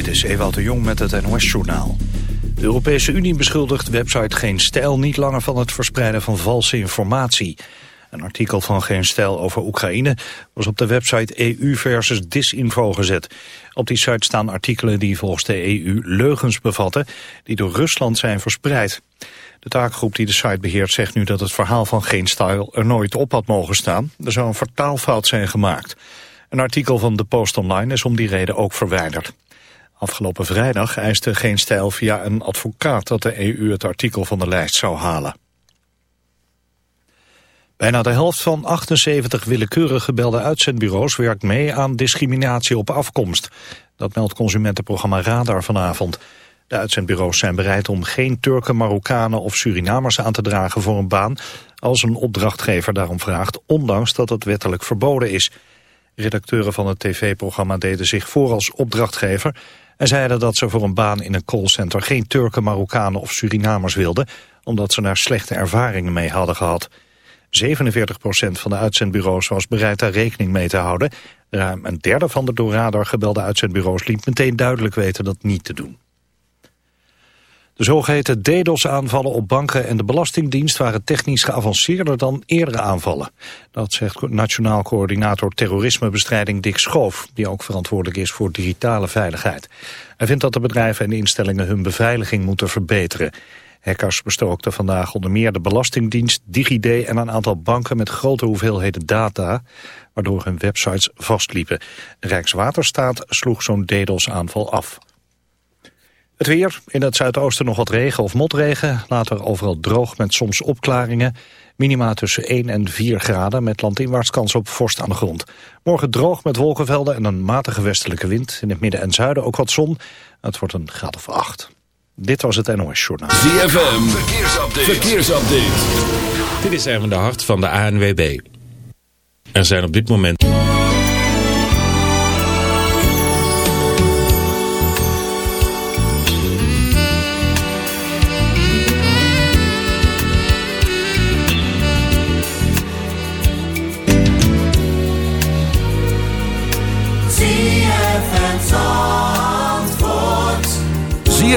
Dit is Ewout de Jong met het NOS-journaal. De Europese Unie beschuldigt website Geen Stijl niet langer van het verspreiden van valse informatie. Een artikel van Geen Stijl over Oekraïne was op de website EU versus Disinfo gezet. Op die site staan artikelen die volgens de EU leugens bevatten die door Rusland zijn verspreid. De taakgroep die de site beheert zegt nu dat het verhaal van Geen Stijl er nooit op had mogen staan. Er zou een vertaalfout zijn gemaakt. Een artikel van de Post Online is om die reden ook verwijderd. Afgelopen vrijdag eiste Geen Stijl via een advocaat dat de EU het artikel van de lijst zou halen. Bijna de helft van 78 willekeurig gebelde uitzendbureaus werkt mee aan discriminatie op afkomst. Dat meldt consumentenprogramma Radar vanavond. De uitzendbureaus zijn bereid om geen Turken, Marokkanen of Surinamers aan te dragen voor een baan als een opdrachtgever daarom vraagt, ondanks dat het wettelijk verboden is. Redacteuren van het tv-programma deden zich voor als opdrachtgever en zeiden dat ze voor een baan in een callcenter geen Turken, Marokkanen of Surinamers wilden, omdat ze daar slechte ervaringen mee hadden gehad. 47% van de uitzendbureaus was bereid daar rekening mee te houden. Ruim een derde van de door Radar gebelde uitzendbureaus liet meteen duidelijk weten dat niet te doen. De zogeheten DDoS-aanvallen op banken en de Belastingdienst waren technisch geavanceerder dan eerdere aanvallen. Dat zegt Nationaal Coördinator Terrorismebestrijding Dick Schoof, die ook verantwoordelijk is voor digitale veiligheid. Hij vindt dat de bedrijven en instellingen hun beveiliging moeten verbeteren. Hackers bestookten vandaag onder meer de Belastingdienst, DigiD en een aantal banken met grote hoeveelheden data, waardoor hun websites vastliepen. Rijkswaterstaat sloeg zo'n DDoS-aanval af. Het weer, in het zuidoosten nog wat regen of motregen. Later overal droog met soms opklaringen. Minima tussen 1 en 4 graden met landinwaarts kans op vorst aan de grond. Morgen droog met wolkenvelden en een matige westelijke wind. In het midden en zuiden ook wat zon. Het wordt een graad of 8. Dit was het NOS Journaal. ZFM, verkeersupdate. verkeersupdate. Dit is even de hart van de ANWB. Er zijn op dit moment...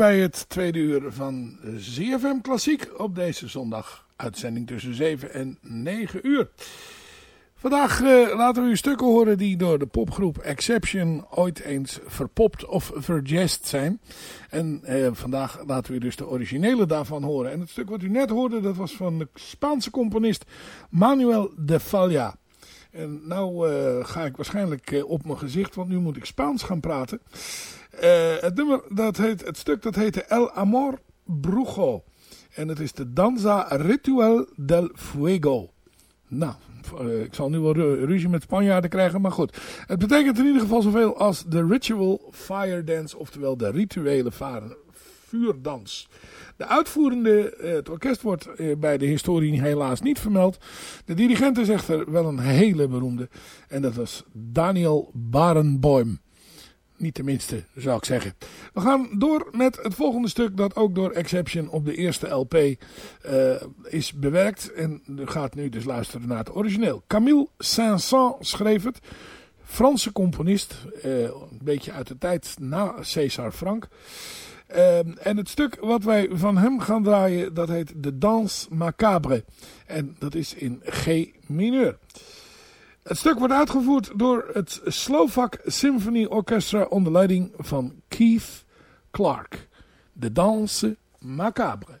Bij het tweede uur van ZFM Klassiek op deze zondag. Uitzending tussen 7 en 9 uur. Vandaag uh, laten we u stukken horen die door de popgroep Exception ooit eens verpopt of verjest zijn. En uh, vandaag laten we u dus de originele daarvan horen. En het stuk wat u net hoorde, dat was van de Spaanse componist Manuel de Falla. En nou uh, ga ik waarschijnlijk op mijn gezicht, want nu moet ik Spaans gaan praten. Het, nummer, dat heet, het stuk dat heette El Amor Brujo. En het is de Danza Ritual del Fuego. Nou, uh, ik zal nu wel ruzie met Spanjaarden krijgen, maar goed. Het betekent in ieder geval zoveel als de Ritual Fire Dance, oftewel de rituele vuurdans. De uitvoerende, uh, het orkest wordt bij de historie helaas niet vermeld. De dirigent is echter wel een hele beroemde. En dat was Daniel Barenboim. Niet tenminste, zou ik zeggen. We gaan door met het volgende stuk dat ook door Exception op de eerste LP uh, is bewerkt. En gaat nu dus luisteren naar het origineel. Camille Saint-Saëns schreef het. Franse componist. Uh, een beetje uit de tijd na César Franck. Uh, en het stuk wat wij van hem gaan draaien, dat heet De Danse Macabre. En dat is in G mineur. Het stuk wordt uitgevoerd door het Slovak Symphony Orchestra onder leiding van Keith Clark. De Danse Macabre.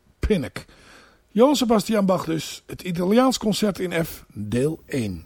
Pinnock. Johann Sebastian Bach dus, het Italiaans concert in F, deel 1.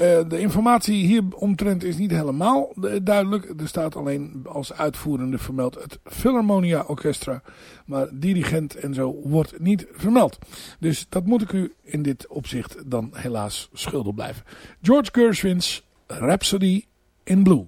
Uh, de informatie hier omtrent is niet helemaal duidelijk. Er staat alleen als uitvoerende vermeld het Philharmonia Orchestra. Maar dirigent en zo wordt niet vermeld. Dus dat moet ik u in dit opzicht dan helaas schuldig blijven. George Gershwin's Rhapsody in Blue.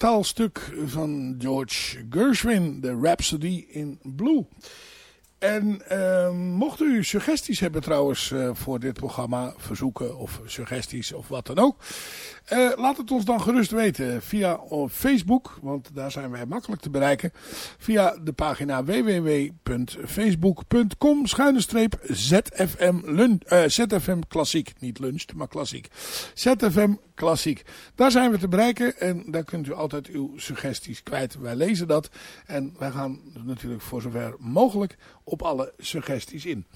Instrumentaal stuk van George Gershwin, de Rhapsody in Blue. En uh, mocht u suggesties hebben trouwens uh, voor dit programma, verzoeken of suggesties of wat dan ook. Uh, laat het ons dan gerust weten via Facebook, want daar zijn wij makkelijk te bereiken. Via de pagina www.facebook.com ZFM, lunch, ZFM Klassiek. Niet lunch, maar klassiek. ZFM Klassiek. Daar zijn we te bereiken en daar kunt u altijd uw suggesties kwijt. Wij lezen dat en wij gaan natuurlijk voor zover mogelijk op alle suggesties in.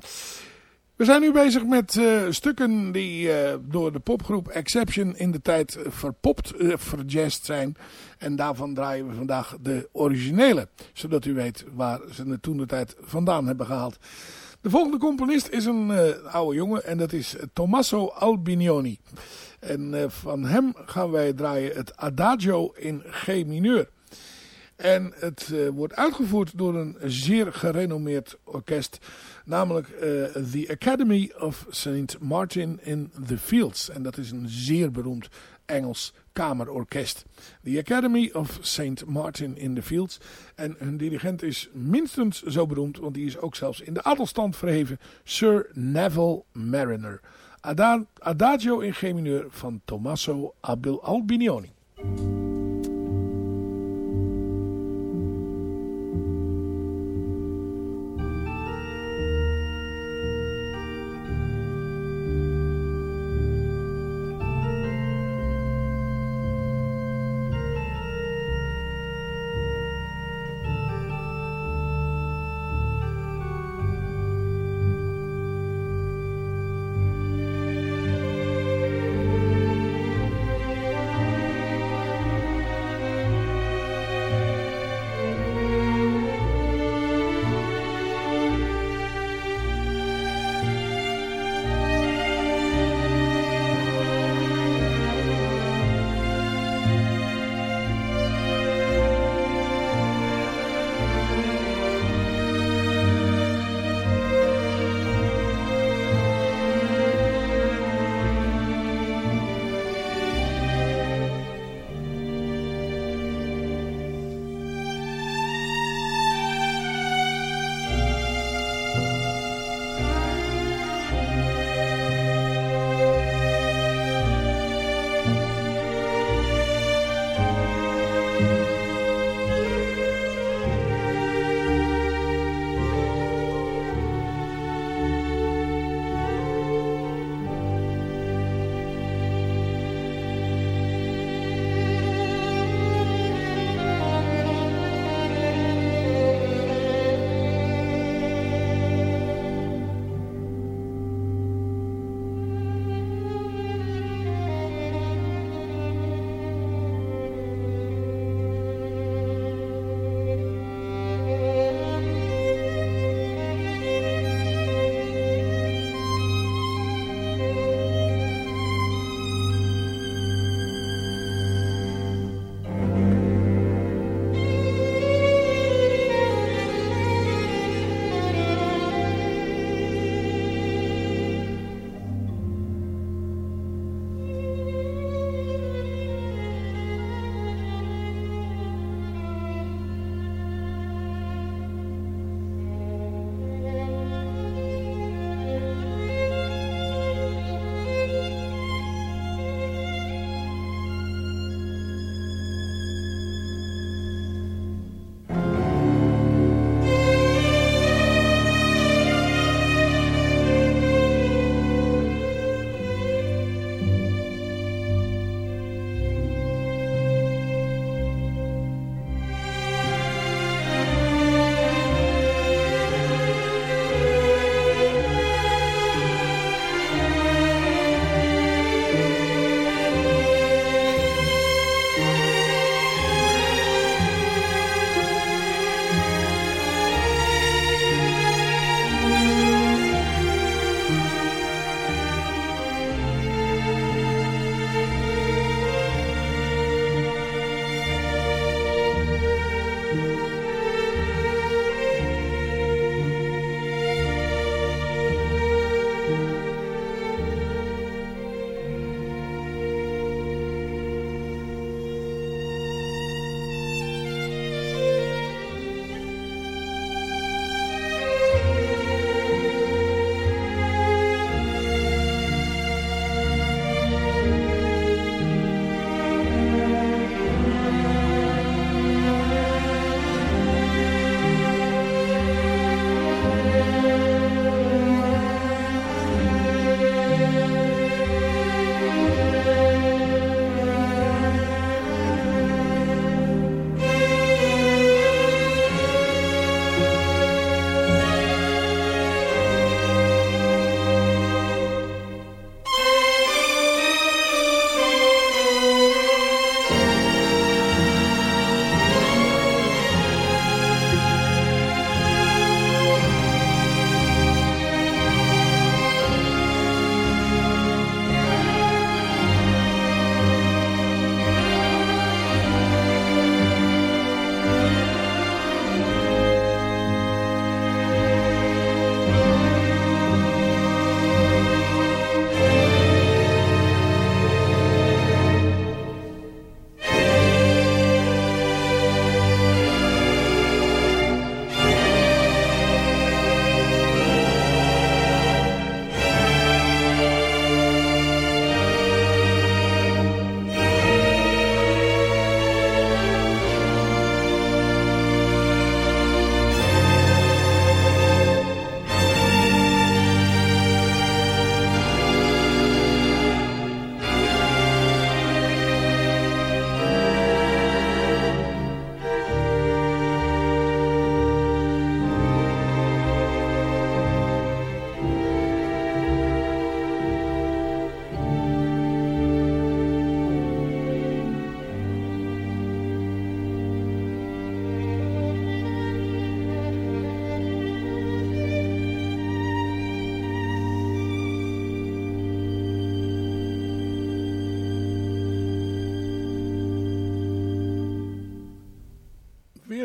We zijn nu bezig met uh, stukken die uh, door de popgroep Exception in de tijd verpopt, uh, zijn. En daarvan draaien we vandaag de originele. Zodat u weet waar ze het toen de tijd vandaan hebben gehaald. De volgende componist is een oude jongen en dat is Tommaso Albinioni. En van hem gaan wij draaien het Adagio in G mineur. En het uh, wordt uitgevoerd door een zeer gerenommeerd orkest. Namelijk uh, The Academy of St. Martin in the Fields. En dat is een zeer beroemd Engels kamerorkest. The Academy of St. Martin in the Fields. En hun dirigent is minstens zo beroemd, want die is ook zelfs in de adelstand verheven. Sir Neville Mariner. Adagio in G mineur van Tommaso Albinioni.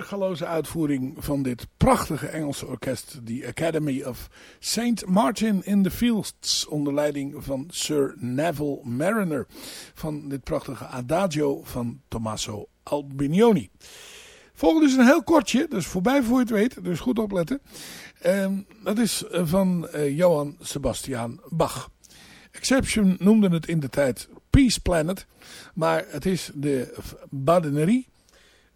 Weergaloze uitvoering van dit prachtige Engelse orkest, de Academy of St. Martin in the Fields, onder leiding van Sir Neville Mariner, van dit prachtige Adagio van Tommaso Albinioni. Volgende is een heel kortje, dus voorbij voor je het weet, dus goed opletten. Um, dat is van uh, Johann Sebastian Bach. Exception noemde het in de tijd Peace Planet, maar het is de Badenerie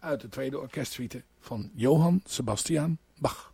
uit de tweede orkestsuite van Johann Sebastian Bach.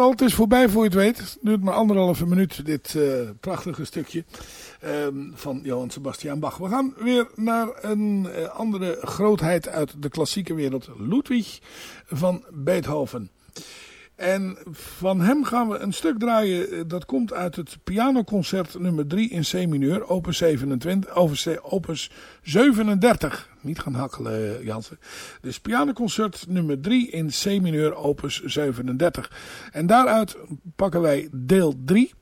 Al, het is voorbij voor je het weet. Het duurt maar anderhalve minuut, dit uh, prachtige stukje um, van Johann Sebastian Bach. We gaan weer naar een uh, andere grootheid uit de klassieke wereld. Ludwig van Beethoven. En van hem gaan we een stuk draaien. Eh, dat komt uit het pianoconcert nummer 3 in C-mineur, opus, 27, opus 37. Niet gaan hakkelen, eh, Jansen. Dus pianoconcert nummer 3 in C-mineur, opus 37. En daaruit pakken wij deel 3.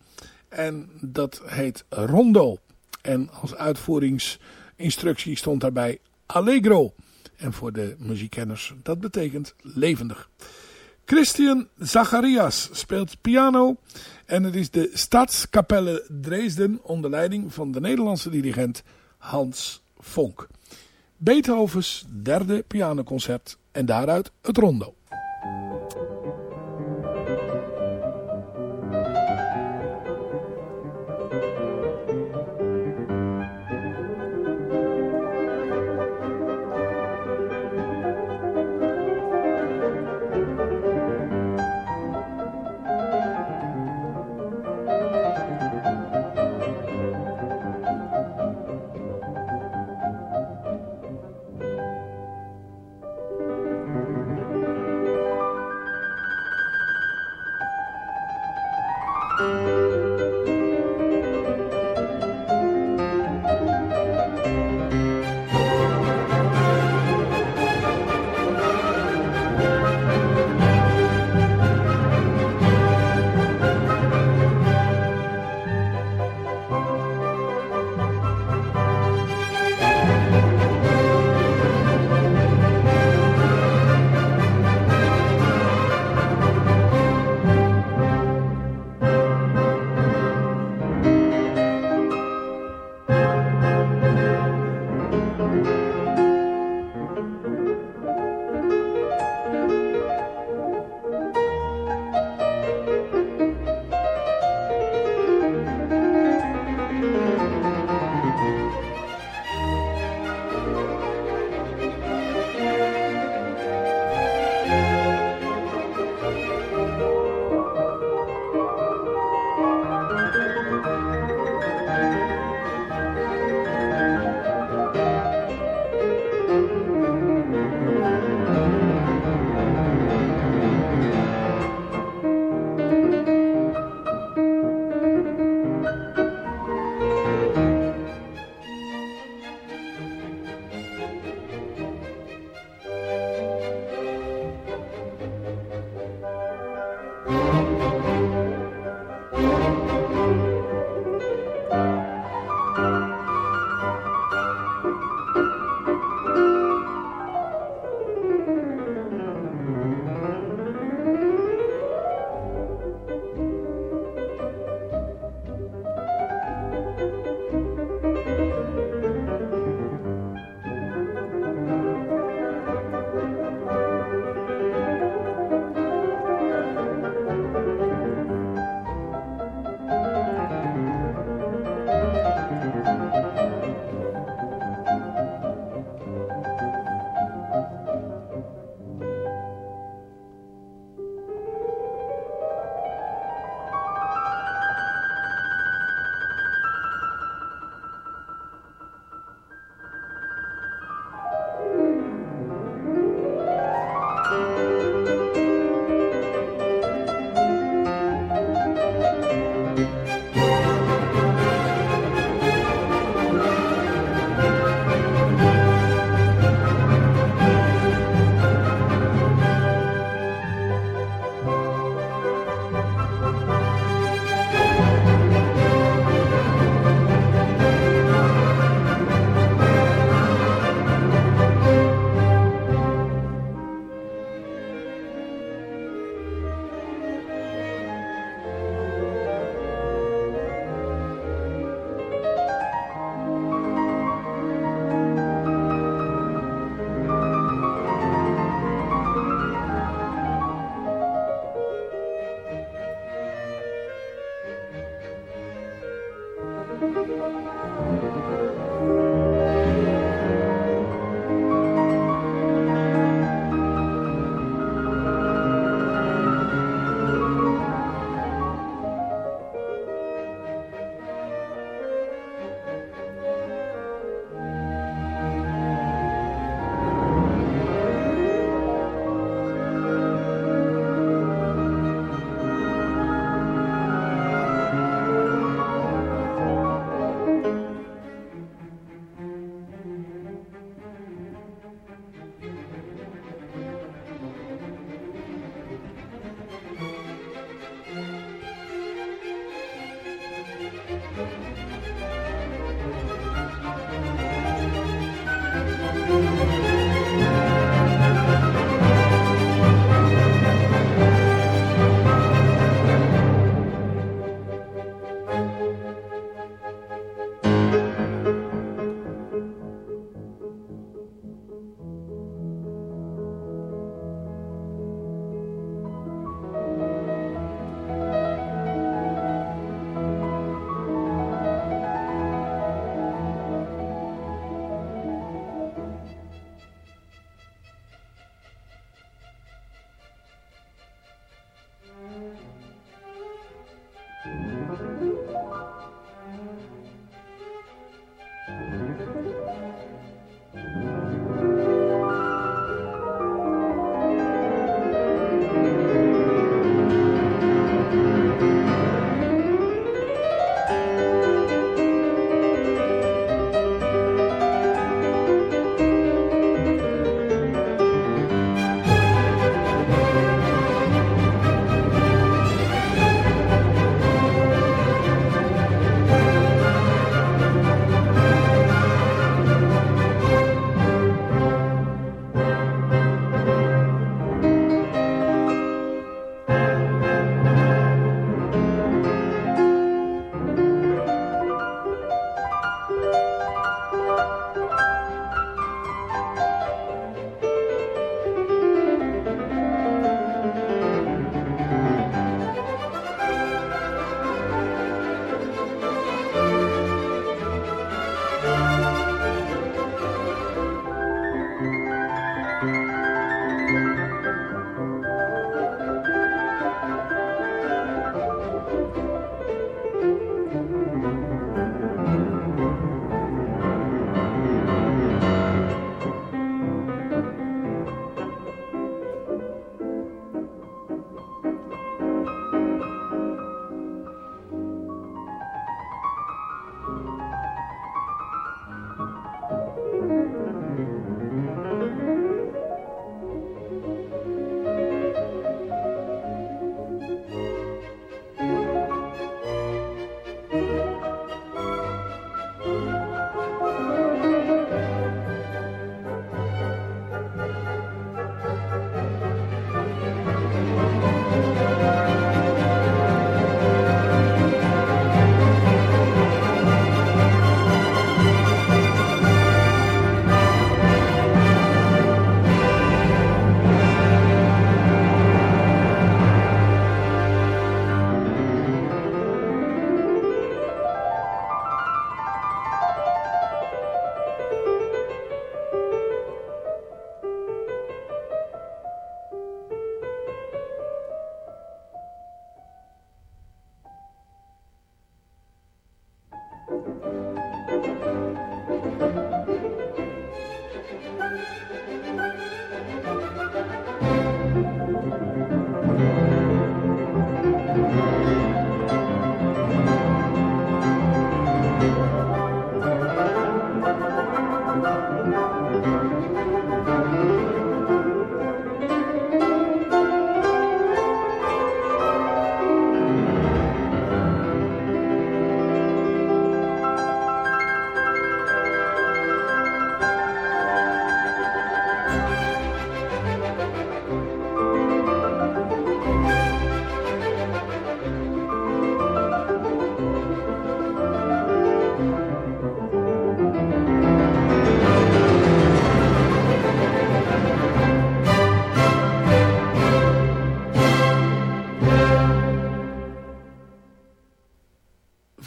En dat heet Rondo. En als uitvoeringsinstructie stond daarbij Allegro. En voor de muziekkenners, dat betekent levendig. Christian Zacharias speelt piano en het is de Stadskapelle Dresden onder leiding van de Nederlandse dirigent Hans Vonk. Beethovens derde pianoconcert en daaruit het rondo.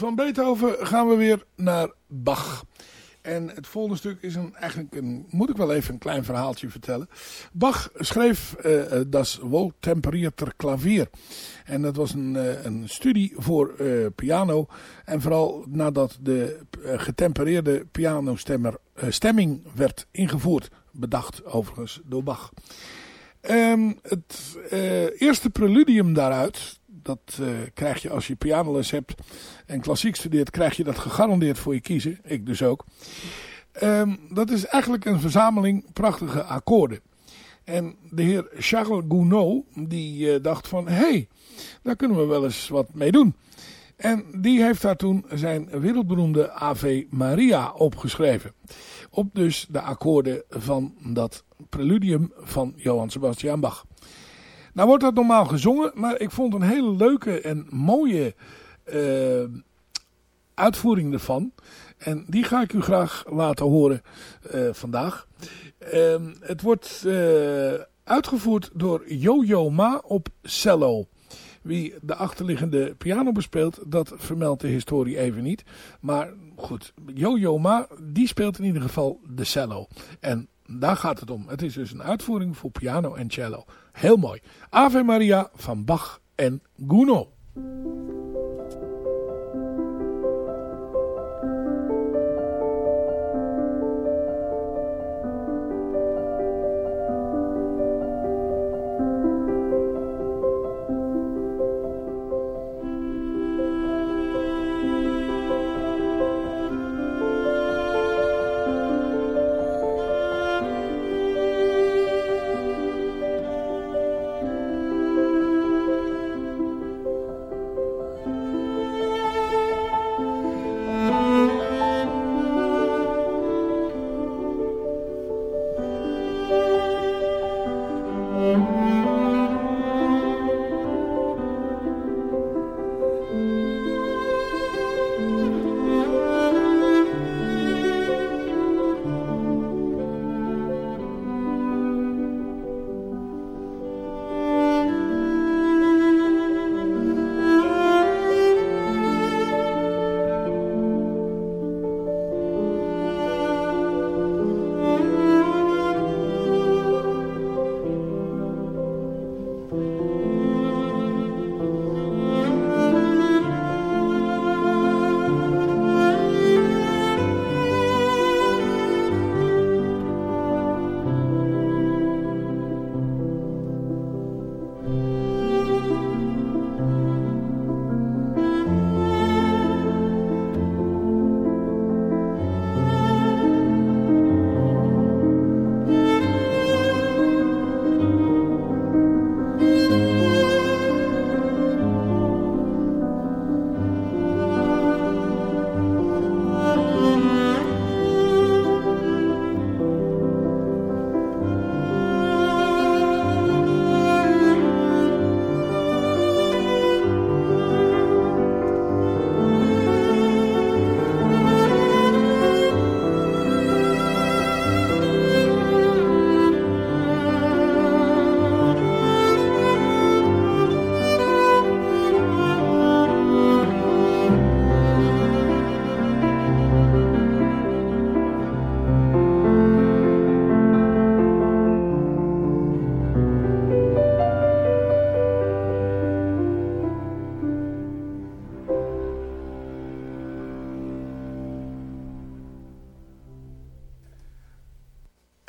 Van Beethoven gaan we weer naar Bach. En het volgende stuk is een, eigenlijk een, moet ik wel even een klein verhaaltje vertellen. Bach schreef uh, Das Wohltemperierter Klavier. En dat was een, uh, een studie voor piano. En vooral nadat de getempereerde pianostemmer stemming werd ingevoerd. Bedacht overigens door Bach. Um, het eerste preludium daaruit, dat uh, krijg je als je pianoles hebt en klassiek studeert, krijg je dat gegarandeerd voor je kiezen. Ik dus ook. Um, dat is eigenlijk een verzameling prachtige akkoorden. En de heer Charles Gounod, die uh, dacht van, hé, hey, daar kunnen we wel eens wat mee doen. En die heeft daar toen zijn wereldberoemde Ave Maria opgeschreven. Op dus de akkoorden van dat preludium van Johann Sebastian Bach. Nou wordt dat normaal gezongen, maar ik vond een hele leuke en mooie uh, uitvoering ervan. En die ga ik u graag laten horen uh, vandaag. Uh, het wordt uh, uitgevoerd door Yo-Yo Ma op cello. Wie de achterliggende piano bespeelt, dat vermeldt de historie even niet. Maar goed, Yo-Yo Ma, die speelt in ieder geval de cello. En daar gaat het om. Het is dus een uitvoering voor piano en cello. Heel mooi. Ave Maria van Bach en Gounod.